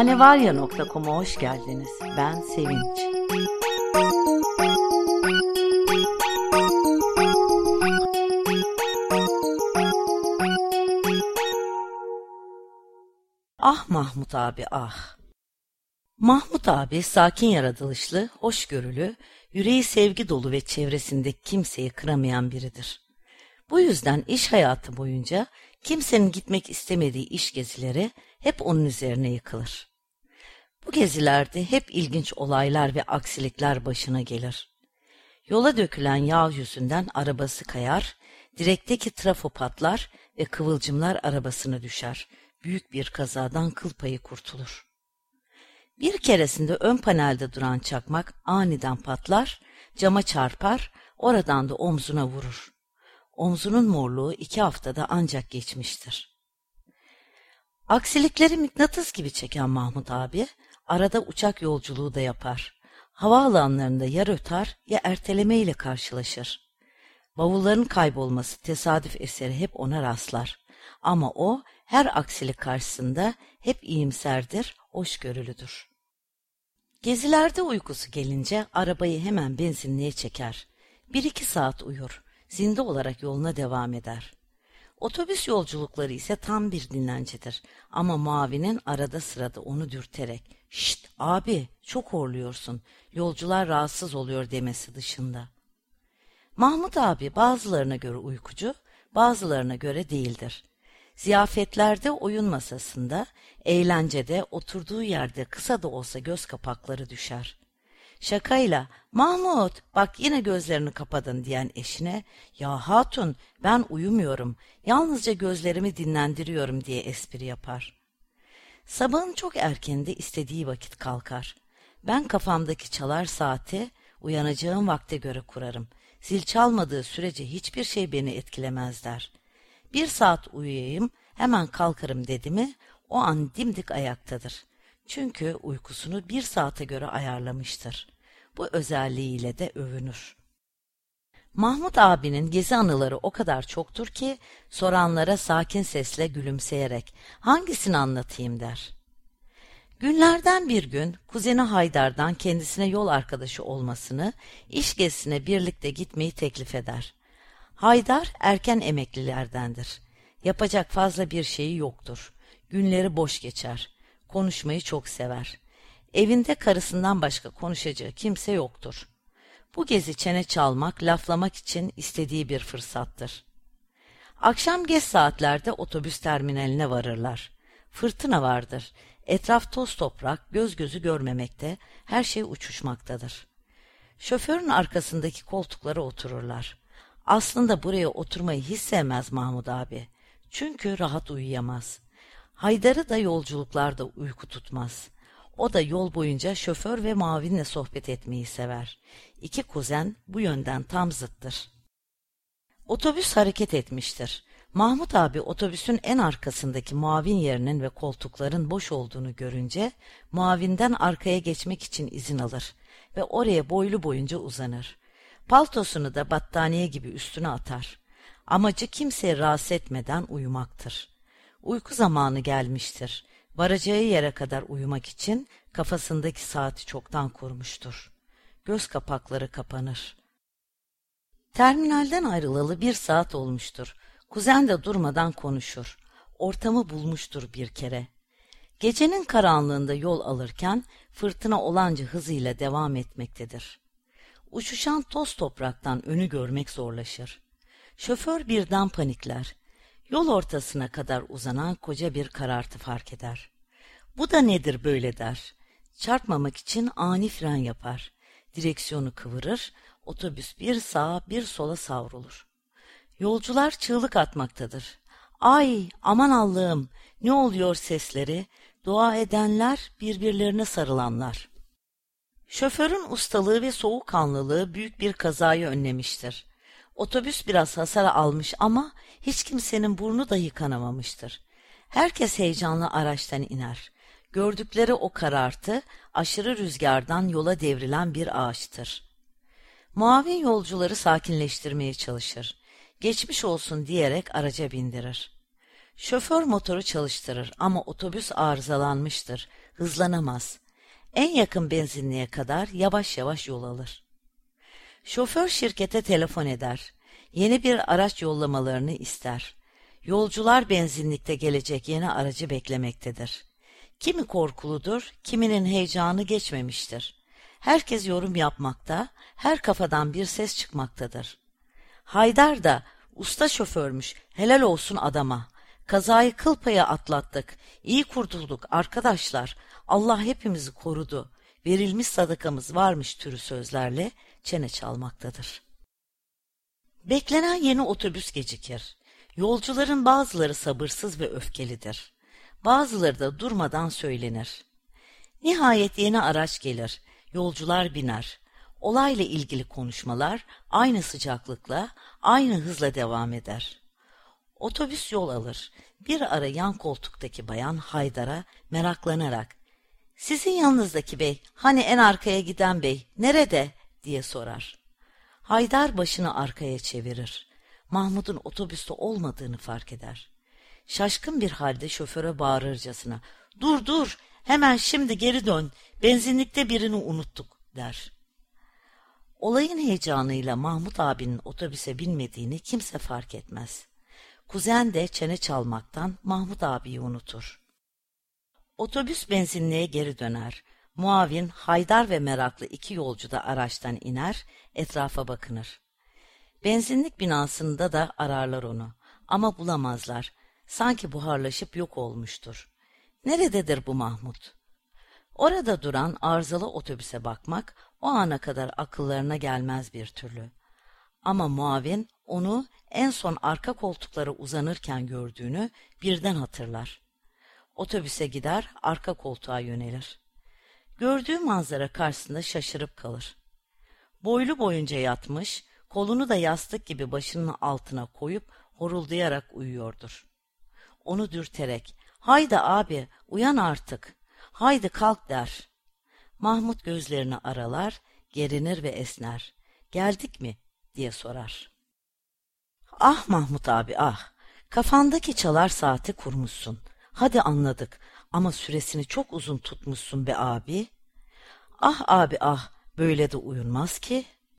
hanevarya.com'a hoş geldiniz. Ben Sevinç. Ah Mahmut abi ah. Mahmut abi sakin yaratılışlı, hoşgörülü, yüreği sevgi dolu ve çevresinde kimseyi kıramayan biridir. Bu yüzden iş hayatı boyunca kimsenin gitmek istemediği iş gezileri hep onun üzerine yıkılır. Bu gezilerde hep ilginç olaylar ve aksilikler başına gelir. Yola dökülen yağ yüzünden arabası kayar, direkteki trafo patlar ve kıvılcımlar arabasına düşer. Büyük bir kazadan kıl payı kurtulur. Bir keresinde ön panelde duran çakmak aniden patlar, cama çarpar, oradan da omzuna vurur. Omzunun morluğu iki haftada ancak geçmiştir. Aksilikleri mıknatıs gibi çeken Mahmut abi, arada uçak yolculuğu da yapar. Havaalanlarında ya rötar ya erteleme ile karşılaşır. Bavulların kaybolması tesadüf eseri hep ona rastlar. Ama o her aksilik karşısında hep iyimserdir, hoşgörülüdür. Gezilerde uykusu gelince arabayı hemen benzinliğe çeker. Bir iki saat uyur, zinde olarak yoluna devam eder. Otobüs yolculukları ise tam bir dinlencidir. Ama Mavi'nin arada sırada onu dürterek, ''Şşt abi çok horluyorsun, yolcular rahatsız oluyor.'' demesi dışında. Mahmut abi bazılarına göre uykucu, bazılarına göre değildir. Ziyafetlerde oyun masasında, eğlencede oturduğu yerde kısa da olsa göz kapakları düşer. Şakayla Mahmut bak yine gözlerini kapadın diyen eşine ya hatun ben uyumuyorum yalnızca gözlerimi dinlendiriyorum diye espri yapar. Sabahın çok erkeninde istediği vakit kalkar. Ben kafamdaki çalar saati uyanacağım vakte göre kurarım. Zil çalmadığı sürece hiçbir şey beni etkilemez der. Bir saat uyuyayım hemen kalkarım dedi mi o an dimdik ayaktadır. Çünkü uykusunu bir saate göre ayarlamıştır. Bu özelliğiyle de övünür. Mahmut abinin gezi anıları o kadar çoktur ki soranlara sakin sesle gülümseyerek hangisini anlatayım der. Günlerden bir gün kuzeni Haydar'dan kendisine yol arkadaşı olmasını, iş gezisine birlikte gitmeyi teklif eder. Haydar erken emeklilerdendir. Yapacak fazla bir şeyi yoktur. Günleri boş geçer. Konuşmayı çok sever. Evinde karısından başka konuşacağı kimse yoktur. Bu gezi çene çalmak, laflamak için istediği bir fırsattır. Akşam geç saatlerde otobüs terminaline varırlar. Fırtına vardır. Etraf toz toprak, göz gözü görmemekte, her şey uçuşmaktadır. Şoförün arkasındaki koltuklara otururlar. Aslında buraya oturmayı hiç sevmez Mahmud abi. Çünkü rahat uyuyamaz. Haydar'ı da yolculuklarda uyku tutmaz. O da yol boyunca şoför ve Mavin'le sohbet etmeyi sever. İki kuzen bu yönden tam zıttır. Otobüs hareket etmiştir. Mahmut abi otobüsün en arkasındaki muavin yerinin ve koltukların boş olduğunu görünce muavinden arkaya geçmek için izin alır ve oraya boylu boyunca uzanır. Paltosunu da battaniye gibi üstüne atar. Amacı kimseye rahatsız etmeden uyumaktır. Uyku zamanı gelmiştir. Varacağı yere kadar uyumak için kafasındaki saati çoktan kurmuştur. Göz kapakları kapanır. Terminalden ayrılalı bir saat olmuştur. Kuzen de durmadan konuşur. Ortamı bulmuştur bir kere. Gecenin karanlığında yol alırken fırtına olanca hızıyla devam etmektedir. Uçuşan toz topraktan önü görmek zorlaşır. Şoför birden panikler. Yol ortasına kadar uzanan koca bir karartı fark eder. Bu da nedir böyle der. Çarpmamak için ani fren yapar. Direksiyonu kıvırır, otobüs bir sağa bir sola savrulur. Yolcular çığlık atmaktadır. Ay aman Allah'ım ne oluyor sesleri, dua edenler birbirlerine sarılanlar. Şoförün ustalığı ve soğukkanlılığı büyük bir kazayı önlemiştir. Otobüs biraz hasar almış ama hiç kimsenin burnu dahi kanamamıştır. Herkes heyecanla araçtan iner. Gördükleri o karartı aşırı rüzgardan yola devrilen bir ağaçtır. Muavin yolcuları sakinleştirmeye çalışır. Geçmiş olsun diyerek araca bindirir. Şoför motoru çalıştırır ama otobüs arızalanmıştır. Hızlanamaz. En yakın benzinliğe kadar yavaş yavaş yol alır. Şoför şirkete telefon eder. Yeni bir araç yollamalarını ister. Yolcular benzinlikte gelecek yeni aracı beklemektedir. Kimi korkuludur, kiminin heyecanı geçmemiştir. Herkes yorum yapmakta, her kafadan bir ses çıkmaktadır. Haydar da usta şoförmüş, helal olsun adama. Kazayı kıl payı atlattık, iyi kurtulduk arkadaşlar, Allah hepimizi korudu, verilmiş sadakamız varmış türü sözlerle çene çalmaktadır. Beklenen yeni otobüs gecikir. Yolcuların bazıları sabırsız ve öfkelidir. Bazıları da durmadan söylenir. Nihayet yeni araç gelir, yolcular biner. Olayla ilgili konuşmalar aynı sıcaklıkla, aynı hızla devam eder. Otobüs yol alır. Bir ara yan koltuktaki bayan Haydar'a meraklanarak ''Sizin yanınızdaki bey, hani en arkaya giden bey, nerede?'' Diye sorar. Haydar başını arkaya çevirir. Mahmud'un otobüste olmadığını fark eder. Şaşkın bir halde şoföre bağırırcasına ''Dur dur, hemen şimdi geri dön, benzinlikte birini unuttuk.'' der. Olayın heyecanıyla Mahmut abinin otobüse binmediğini kimse fark etmez. Kuzen de çene çalmaktan Mahmut abiyi unutur. Otobüs benzinliğe geri döner. Muavin, Haydar ve meraklı iki yolcu da araçtan iner, etrafa bakınır. Benzinlik binasında da ararlar onu. Ama bulamazlar. Sanki buharlaşıp yok olmuştur. Nerededir bu Mahmut? Orada duran arızalı otobüse bakmak o ana kadar akıllarına gelmez bir türlü. Ama muavin onu en son arka koltuklara uzanırken gördüğünü birden hatırlar. Otobüse gider, arka koltuğa yönelir. Gördüğü manzara karşısında şaşırıp kalır. Boylu boyunca yatmış, kolunu da yastık gibi başının altına koyup horuldayarak uyuyordur. Onu dürterek, haydi abi uyan artık, haydi kalk der. Mahmut gözlerini aralar, gerinir ve esner. Geldik mi diye sorar. Ah Mahmut abi ah, kafandaki çalar saati kurmuşsun. Hadi anladık ama süresini çok uzun tutmuşsun be abi. Ah abi ah, böyle de uyunmaz ki.''